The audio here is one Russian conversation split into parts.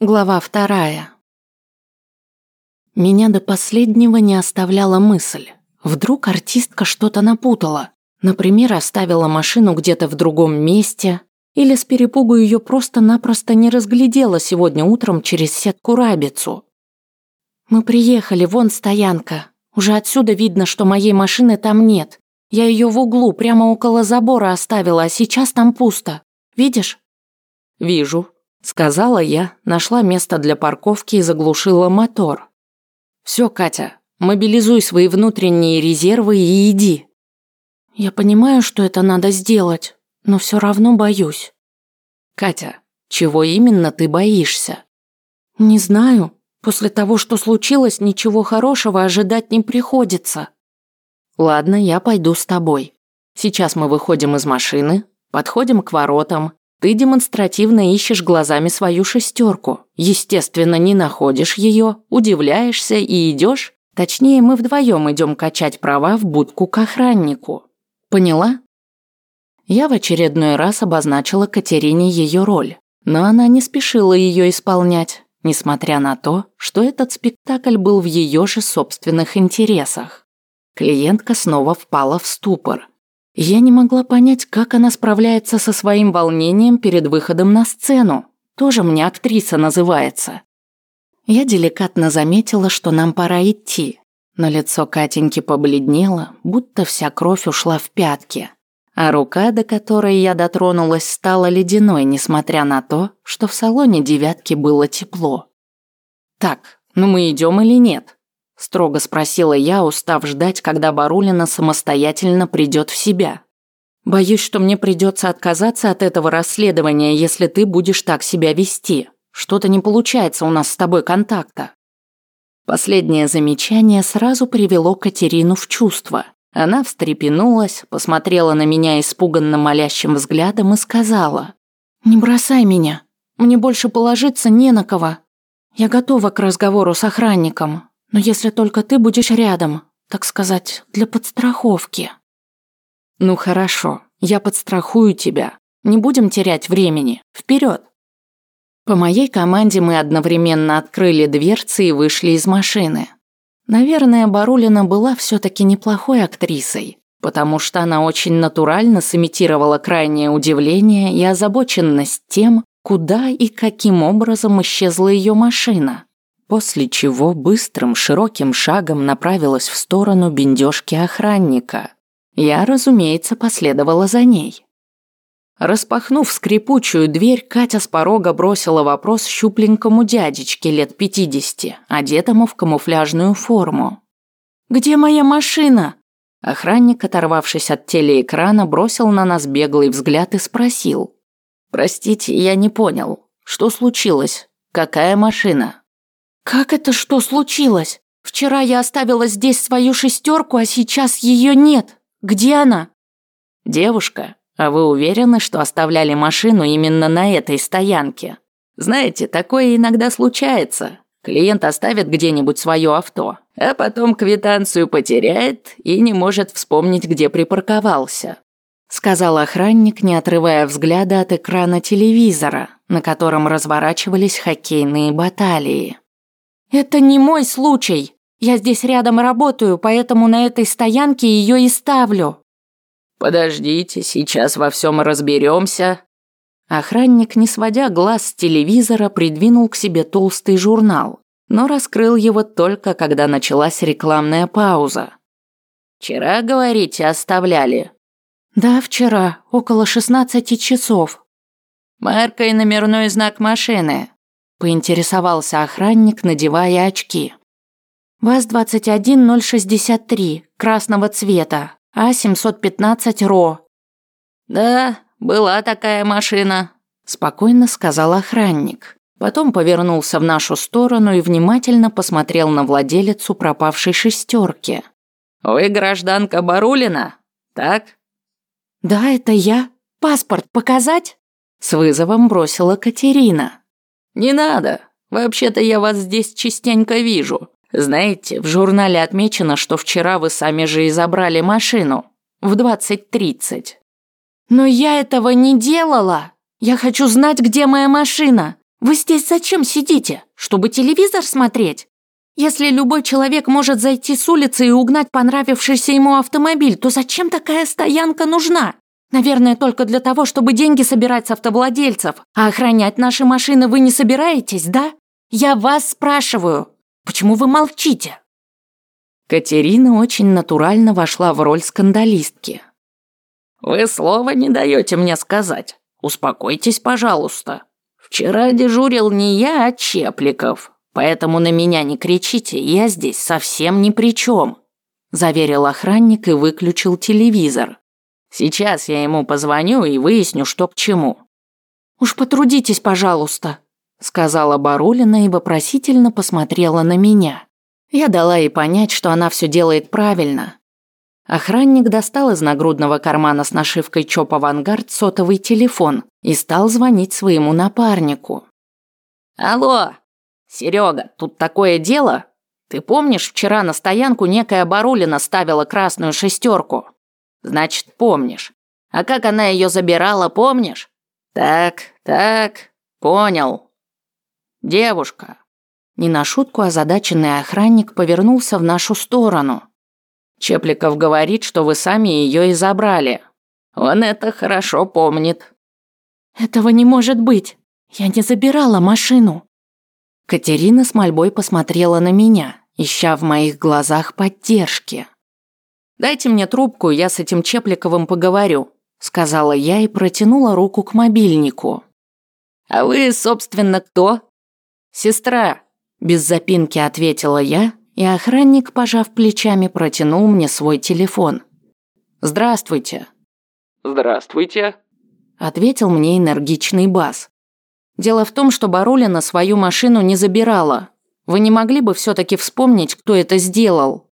Глава вторая. Меня до последнего не оставляла мысль. Вдруг артистка что-то напутала. Например, оставила машину где-то в другом месте. Или с перепугу ее просто-напросто не разглядела сегодня утром через сетку рабицу. Мы приехали, вон стоянка. Уже отсюда видно, что моей машины там нет. Я ее в углу, прямо около забора оставила, а сейчас там пусто. Видишь? Вижу, Сказала я, нашла место для парковки и заглушила мотор. Все, Катя, мобилизуй свои внутренние резервы и иди. Я понимаю, что это надо сделать, но все равно боюсь. Катя, чего именно ты боишься? Не знаю. После того, что случилось, ничего хорошего ожидать не приходится. Ладно, я пойду с тобой. Сейчас мы выходим из машины, подходим к воротам, ты демонстративно ищешь глазами свою шестерку. Естественно, не находишь ее, удивляешься и идешь. Точнее, мы вдвоем идем качать права в будку к охраннику. Поняла? Я в очередной раз обозначила Катерине ее роль, но она не спешила ее исполнять, несмотря на то, что этот спектакль был в ее же собственных интересах. Клиентка снова впала в ступор, я не могла понять, как она справляется со своим волнением перед выходом на сцену. Тоже мне актриса называется. Я деликатно заметила, что нам пора идти, но лицо Катеньки побледнело, будто вся кровь ушла в пятки, а рука, до которой я дотронулась, стала ледяной, несмотря на то, что в салоне девятки было тепло. «Так, ну мы идем или нет?» Строго спросила я, устав ждать, когда Барулина самостоятельно придет в себя. Боюсь, что мне придется отказаться от этого расследования, если ты будешь так себя вести. Что-то не получается у нас с тобой контакта. Последнее замечание сразу привело Катерину в чувство. Она встрепенулась, посмотрела на меня испуганно молящим взглядом и сказала. «Не бросай меня. Мне больше положиться не на кого. Я готова к разговору с охранником. Но если только ты будешь рядом, так сказать, для подстраховки. Ну хорошо, я подстрахую тебя. Не будем терять времени. Вперед! По моей команде мы одновременно открыли дверцы и вышли из машины. Наверное, Барулина была все-таки неплохой актрисой, потому что она очень натурально сымитировала крайнее удивление и озабоченность тем, куда и каким образом исчезла ее машина после чего быстрым широким шагом направилась в сторону бендёжки охранника. Я, разумеется, последовала за ней. Распахнув скрипучую дверь, Катя с порога бросила вопрос щупленькому дядечке лет пятидесяти, одетому в камуфляжную форму. «Где моя машина?» Охранник, оторвавшись от телеэкрана, бросил на нас беглый взгляд и спросил. «Простите, я не понял. Что случилось? Какая машина?» «Как это что случилось? Вчера я оставила здесь свою шестерку, а сейчас ее нет. Где она?» «Девушка, а вы уверены, что оставляли машину именно на этой стоянке? Знаете, такое иногда случается. Клиент оставит где-нибудь свое авто, а потом квитанцию потеряет и не может вспомнить, где припарковался», сказал охранник, не отрывая взгляда от экрана телевизора, на котором разворачивались хоккейные баталии. «Это не мой случай. Я здесь рядом работаю, поэтому на этой стоянке ее и ставлю». «Подождите, сейчас во всем разберемся». Охранник, не сводя глаз с телевизора, придвинул к себе толстый журнал, но раскрыл его только, когда началась рекламная пауза. «Вчера, говорите, оставляли?» «Да, вчера, около 16 часов». «Марка и номерной знак машины?» Поинтересовался охранник, надевая очки. ВАЗ-21063, красного цвета, А-715 РО. «Да, была такая машина», – спокойно сказал охранник. Потом повернулся в нашу сторону и внимательно посмотрел на владелицу пропавшей шестерки. «Вы гражданка Барулина, так?» «Да, это я. Паспорт показать?» С вызовом бросила Катерина. «Не надо. Вообще-то я вас здесь частенько вижу. Знаете, в журнале отмечено, что вчера вы сами же и забрали машину. В 20.30». «Но я этого не делала. Я хочу знать, где моя машина. Вы здесь зачем сидите? Чтобы телевизор смотреть? Если любой человек может зайти с улицы и угнать понравившийся ему автомобиль, то зачем такая стоянка нужна? Наверное, только для того, чтобы деньги собирать с автовладельцев. А охранять наши машины вы не собираетесь, да? Я вас спрашиваю. Почему вы молчите? Катерина очень натурально вошла в роль скандалистки. «Вы слова не даете мне сказать. Успокойтесь, пожалуйста. Вчера дежурил не я, а Чепликов. Поэтому на меня не кричите, я здесь совсем ни при чем», заверил охранник и выключил телевизор. «Сейчас я ему позвоню и выясню, что к чему». «Уж потрудитесь, пожалуйста», сказала Барулина и вопросительно посмотрела на меня. Я дала ей понять, что она все делает правильно, Охранник достал из нагрудного кармана с нашивкой ЧОП «Авангард» сотовый телефон и стал звонить своему напарнику. «Алло, Серега, тут такое дело? Ты помнишь, вчера на стоянку некая Барулина ставила красную шестерку? Значит, помнишь. А как она ее забирала, помнишь? Так, так, понял. Девушка». Не на шутку озадаченный охранник повернулся в нашу сторону. Чепликов говорит, что вы сами ее и забрали. Он это хорошо помнит». «Этого не может быть. Я не забирала машину». Катерина с мольбой посмотрела на меня, ища в моих глазах поддержки. «Дайте мне трубку, я с этим Чепликовым поговорю», сказала я и протянула руку к мобильнику. «А вы, собственно, кто?» «Сестра», без запинки ответила я и охранник, пожав плечами, протянул мне свой телефон. «Здравствуйте». «Здравствуйте», – ответил мне энергичный бас. «Дело в том, что Барулина свою машину не забирала. Вы не могли бы все-таки вспомнить, кто это сделал?»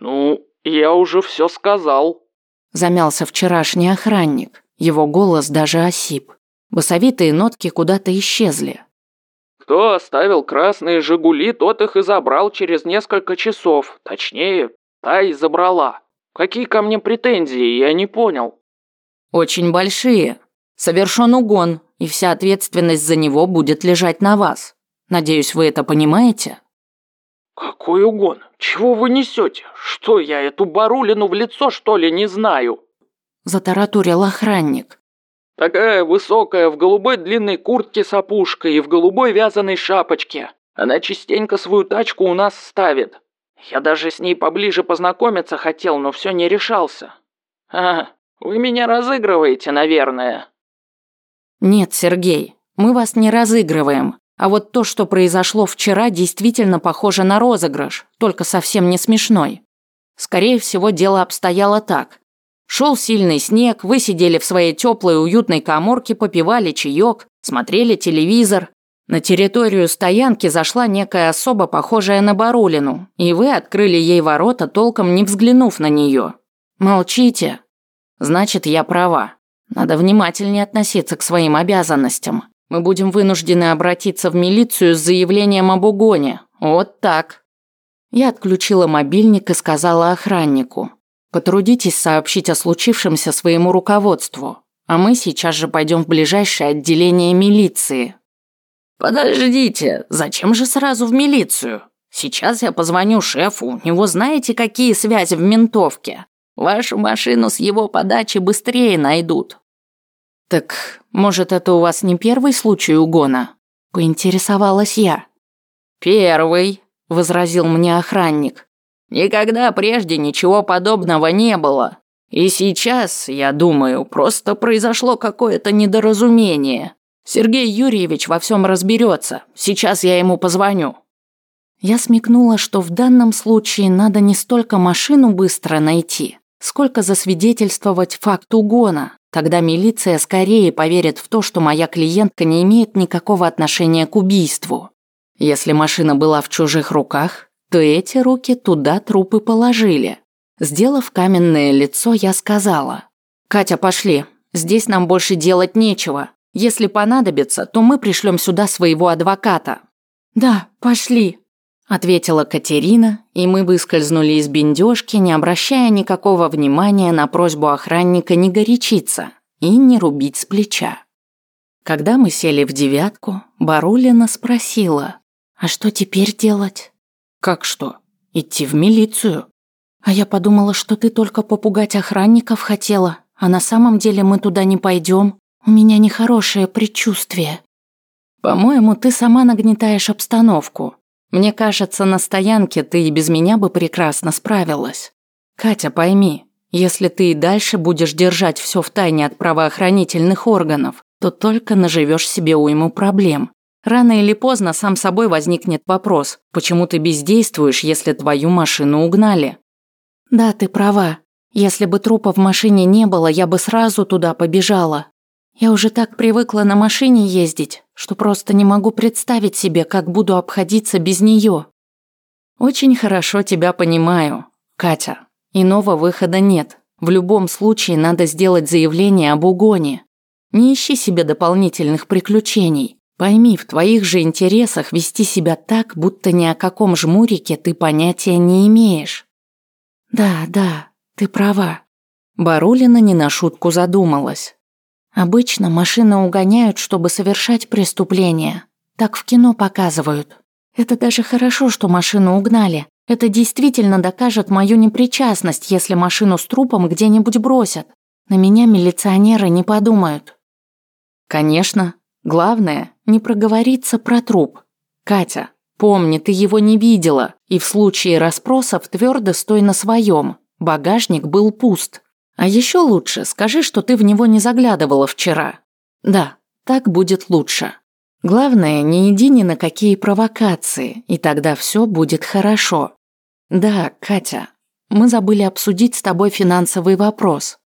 «Ну, я уже все сказал», – замялся вчерашний охранник. Его голос даже осип. Басовитые нотки куда-то исчезли. Кто оставил красные «Жигули», тот их и забрал через несколько часов. Точнее, та и забрала. Какие ко мне претензии, я не понял. Очень большие. Совершен угон, и вся ответственность за него будет лежать на вас. Надеюсь, вы это понимаете? Какой угон? Чего вы несете? Что, я эту Барулину в лицо, что ли, не знаю? Затараторил охранник. Такая высокая, в голубой длинной куртке с опушкой и в голубой вязаной шапочке. Она частенько свою тачку у нас ставит. Я даже с ней поближе познакомиться хотел, но все не решался. А, вы меня разыгрываете, наверное. Нет, Сергей, мы вас не разыгрываем. А вот то, что произошло вчера, действительно похоже на розыгрыш, только совсем не смешной. Скорее всего, дело обстояло так. Шел сильный снег, вы сидели в своей теплой уютной коморке, попивали чаек, смотрели телевизор. На территорию стоянки зашла некая особа, похожая на Барулину, и вы открыли ей ворота, толком не взглянув на нее. Молчите. Значит, я права. Надо внимательнее относиться к своим обязанностям. Мы будем вынуждены обратиться в милицию с заявлением об угоне. Вот так. Я отключила мобильник и сказала охраннику. Потрудитесь сообщить о случившемся своему руководству, а мы сейчас же пойдем в ближайшее отделение милиции». «Подождите, зачем же сразу в милицию? Сейчас я позвоню шефу, у него знаете, какие связи в ментовке? Вашу машину с его подачи быстрее найдут». «Так, может, это у вас не первый случай угона?» – поинтересовалась я. «Первый», – возразил мне охранник. Никогда прежде ничего подобного не было. И сейчас, я думаю, просто произошло какое-то недоразумение. Сергей Юрьевич во всем разберется. Сейчас я ему позвоню». Я смекнула, что в данном случае надо не столько машину быстро найти, сколько засвидетельствовать факт угона. Тогда милиция скорее поверит в то, что моя клиентка не имеет никакого отношения к убийству. Если машина была в чужих руках, то эти руки туда трупы положили. Сделав каменное лицо, я сказала. «Катя, пошли. Здесь нам больше делать нечего. Если понадобится, то мы пришлем сюда своего адвоката». «Да, пошли», – ответила Катерина, и мы выскользнули из бендёжки, не обращая никакого внимания на просьбу охранника не горячиться и не рубить с плеча. Когда мы сели в девятку, Барулина спросила, «А что теперь делать?» «Как что? Идти в милицию?» «А я подумала, что ты только попугать охранников хотела, а на самом деле мы туда не пойдем. У меня нехорошее предчувствие». «По-моему, ты сама нагнетаешь обстановку. Мне кажется, на стоянке ты и без меня бы прекрасно справилась. Катя, пойми, если ты и дальше будешь держать все в тайне от правоохранительных органов, то только наживешь себе уйму проблем. Рано или поздно сам собой возникнет вопрос, почему ты бездействуешь, если твою машину угнали. Да, ты права. Если бы трупа в машине не было, я бы сразу туда побежала. Я уже так привыкла на машине ездить, что просто не могу представить себе, как буду обходиться без нее. Очень хорошо тебя понимаю, Катя. Иного выхода нет. В любом случае надо сделать заявление об угоне. Не ищи себе дополнительных приключений. Пойми, в твоих же интересах вести себя так, будто ни о каком жмурике ты понятия не имеешь. Да, да, ты права. Барулина не на шутку задумалась. Обычно машины угоняют, чтобы совершать преступление. Так в кино показывают. Это даже хорошо, что машину угнали. Это действительно докажет мою непричастность, если машину с трупом где-нибудь бросят. На меня милиционеры не подумают. Конечно. Главное, не проговориться про труп. Катя, помни, ты его не видела, и в случае расспросов твердо стой на своем. Багажник был пуст. А еще лучше скажи, что ты в него не заглядывала вчера. Да, так будет лучше. Главное, не иди ни на какие провокации, и тогда все будет хорошо. Да, Катя, мы забыли обсудить с тобой финансовый вопрос.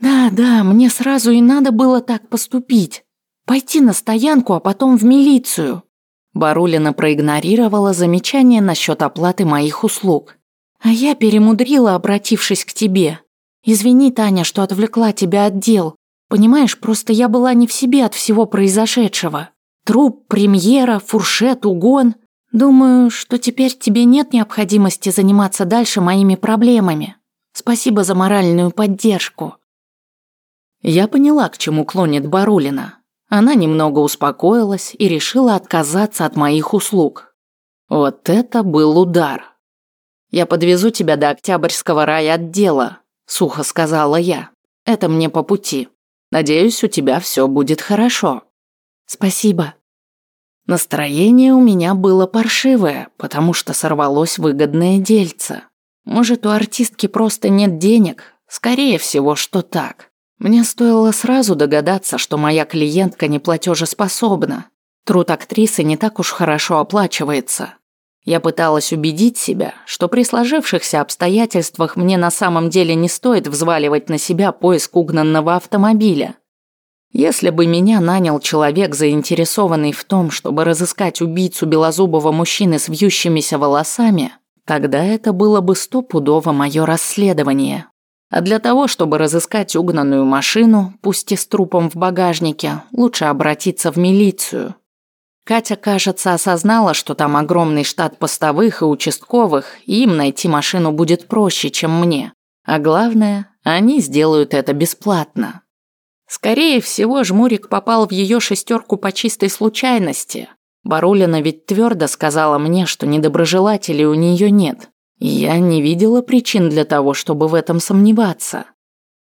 Да, да, мне сразу и надо было так поступить. Пойти на стоянку, а потом в милицию. Барулина проигнорировала замечание насчет оплаты моих услуг. А я перемудрила, обратившись к тебе. Извини, Таня, что отвлекла тебя от дел. Понимаешь, просто я была не в себе от всего произошедшего. Труп, премьера, фуршет, угон. Думаю, что теперь тебе нет необходимости заниматься дальше моими проблемами. Спасибо за моральную поддержку. Я поняла, к чему клонит Барулина. Она немного успокоилась и решила отказаться от моих услуг. Вот это был удар. Я подвезу тебя до Октябрьского райотдела, сухо сказала я. Это мне по пути. Надеюсь, у тебя все будет хорошо. Спасибо. Настроение у меня было паршивое, потому что сорвалось выгодное дельце. Может, у артистки просто нет денег? Скорее всего, что так. Мне стоило сразу догадаться, что моя клиентка не платежеспособна. Труд актрисы не так уж хорошо оплачивается. Я пыталась убедить себя, что при сложившихся обстоятельствах мне на самом деле не стоит взваливать на себя поиск угнанного автомобиля. Если бы меня нанял человек, заинтересованный в том, чтобы разыскать убийцу белозубого мужчины с вьющимися волосами, тогда это было бы стопудово мое расследование. А для того, чтобы разыскать угнанную машину, пусть и с трупом в багажнике, лучше обратиться в милицию. Катя, кажется, осознала, что там огромный штат постовых и участковых, и им найти машину будет проще, чем мне. А главное, они сделают это бесплатно. Скорее всего, Жмурик попал в ее шестерку по чистой случайности. Барулина ведь твердо сказала мне, что недоброжелателей у нее нет. Я не видела причин для того, чтобы в этом сомневаться.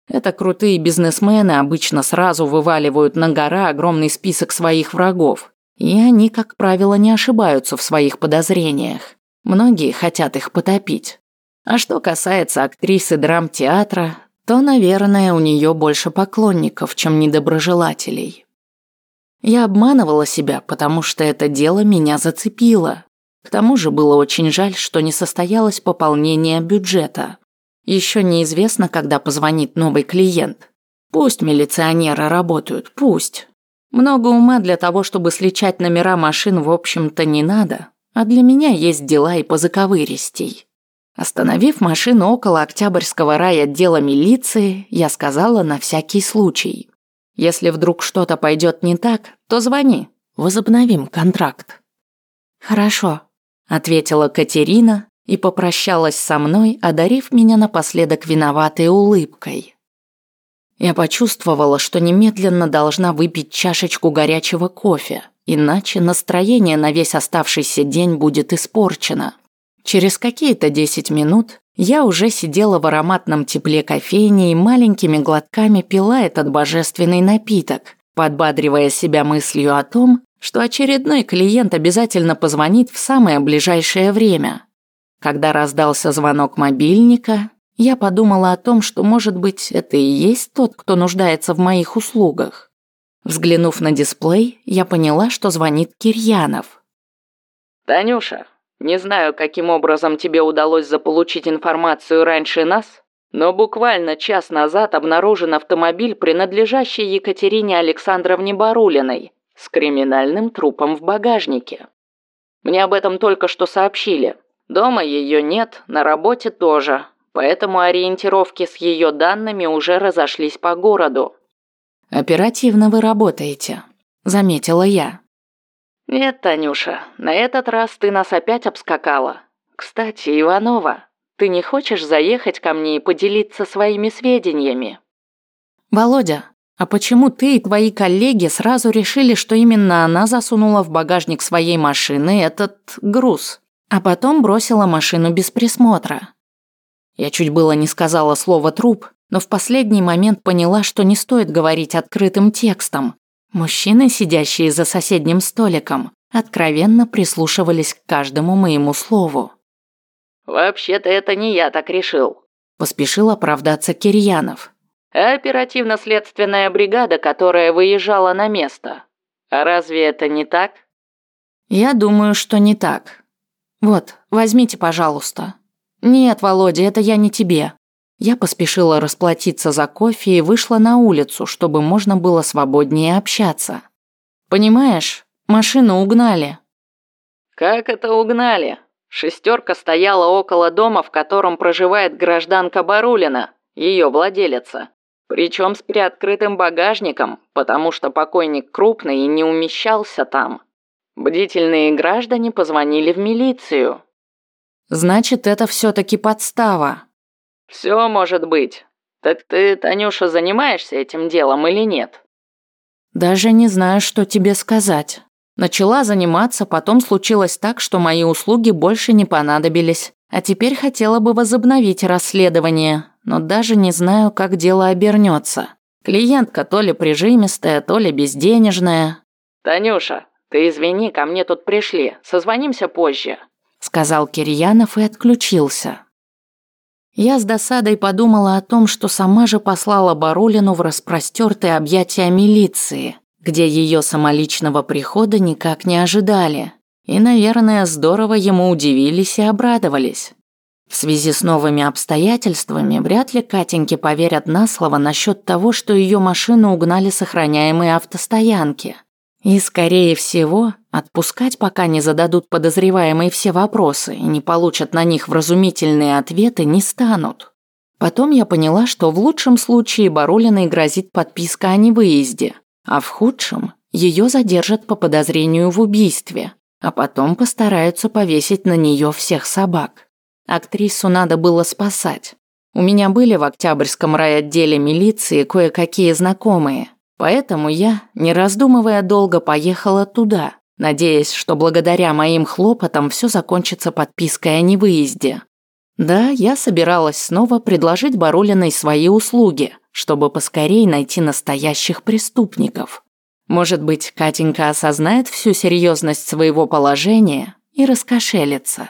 Это крутые бизнесмены обычно сразу вываливают на гора огромный список своих врагов. И они, как правило, не ошибаются в своих подозрениях. Многие хотят их потопить. А что касается актрисы драмтеатра, то, наверное, у нее больше поклонников, чем недоброжелателей. Я обманывала себя, потому что это дело меня зацепило. К тому же было очень жаль, что не состоялось пополнение бюджета. Еще неизвестно, когда позвонит новый клиент. Пусть милиционеры работают, пусть. Много ума для того, чтобы сличать номера машин, в общем-то, не надо, а для меня есть дела и позаковыристей. Остановив машину около Октябрьского райотдела милиции, я сказала на всякий случай. Если вдруг что-то пойдет не так, то звони, возобновим контракт. Хорошо, ответила Катерина и попрощалась со мной, одарив меня напоследок виноватой улыбкой. Я почувствовала, что немедленно должна выпить чашечку горячего кофе, иначе настроение на весь оставшийся день будет испорчено. Через какие-то 10 минут я уже сидела в ароматном тепле кофейни и маленькими глотками пила этот божественный напиток, подбадривая себя мыслью о том, что очередной клиент обязательно позвонит в самое ближайшее время. Когда раздался звонок мобильника, я подумала о том, что, может быть, это и есть тот, кто нуждается в моих услугах. Взглянув на дисплей, я поняла, что звонит Кирьянов. «Танюша, не знаю, каким образом тебе удалось заполучить информацию раньше нас, но буквально час назад обнаружен автомобиль, принадлежащий Екатерине Александровне Барулиной, с криминальным трупом в багажнике. Мне об этом только что сообщили. Дома ее нет, на работе тоже, поэтому ориентировки с ее данными уже разошлись по городу. «Оперативно вы работаете», – заметила я. «Нет, Танюша, на этот раз ты нас опять обскакала. Кстати, Иванова, ты не хочешь заехать ко мне и поделиться своими сведениями?» «Володя, а почему ты и твои коллеги сразу решили, что именно она засунула в багажник своей машины этот груз, а потом бросила машину без присмотра?» Я чуть было не сказала слово «труп», но в последний момент поняла, что не стоит говорить открытым текстом. Мужчины, сидящие за соседним столиком, откровенно прислушивались к каждому моему слову. «Вообще-то это не я так решил», – поспешил оправдаться Кирьянов. «Оперативно-следственная бригада, которая выезжала на место. А разве это не так?» «Я думаю, что не так. Вот, возьмите, пожалуйста». «Нет, Володя, это я не тебе». Я поспешила расплатиться за кофе и вышла на улицу, чтобы можно было свободнее общаться. «Понимаешь, машину угнали». «Как это угнали? Шестерка стояла около дома, в котором проживает гражданка Барулина, ее владелица. Причем с приоткрытым багажником, потому что покойник крупный и не умещался там. Бдительные граждане позвонили в милицию». Значит, это все-таки подстава. Все может быть. Так ты, Танюша, занимаешься этим делом или нет? Даже не знаю, что тебе сказать. Начала заниматься, потом случилось так, что мои услуги больше не понадобились. А теперь хотела бы возобновить расследование, но даже не знаю, как дело обернется. Клиентка то ли прижимистая, то ли безденежная. Танюша, ты извини, ко мне тут пришли. Созвонимся позже сказал Кирьянов и отключился. Я с досадой подумала о том, что сама же послала Барулину в распростертые объятия милиции, где ее самоличного прихода никак не ожидали. И, наверное, здорово ему удивились и обрадовались. В связи с новыми обстоятельствами вряд ли Катеньке поверят на слово насчет того, что ее машину угнали с охраняемой автостоянки – и, скорее всего, отпускать, пока не зададут подозреваемые все вопросы и не получат на них вразумительные ответы, не станут. Потом я поняла, что в лучшем случае Барулиной грозит подписка о невыезде, а в худшем ее задержат по подозрению в убийстве, а потом постараются повесить на нее всех собак. Актрису надо было спасать. У меня были в Октябрьском райотделе милиции кое-какие знакомые – Поэтому я, не раздумывая долго, поехала туда, надеясь, что благодаря моим хлопотам все закончится подпиской о невыезде. Да, я собиралась снова предложить Барулиной свои услуги, чтобы поскорей найти настоящих преступников. Может быть, Катенька осознает всю серьезность своего положения и раскошелится.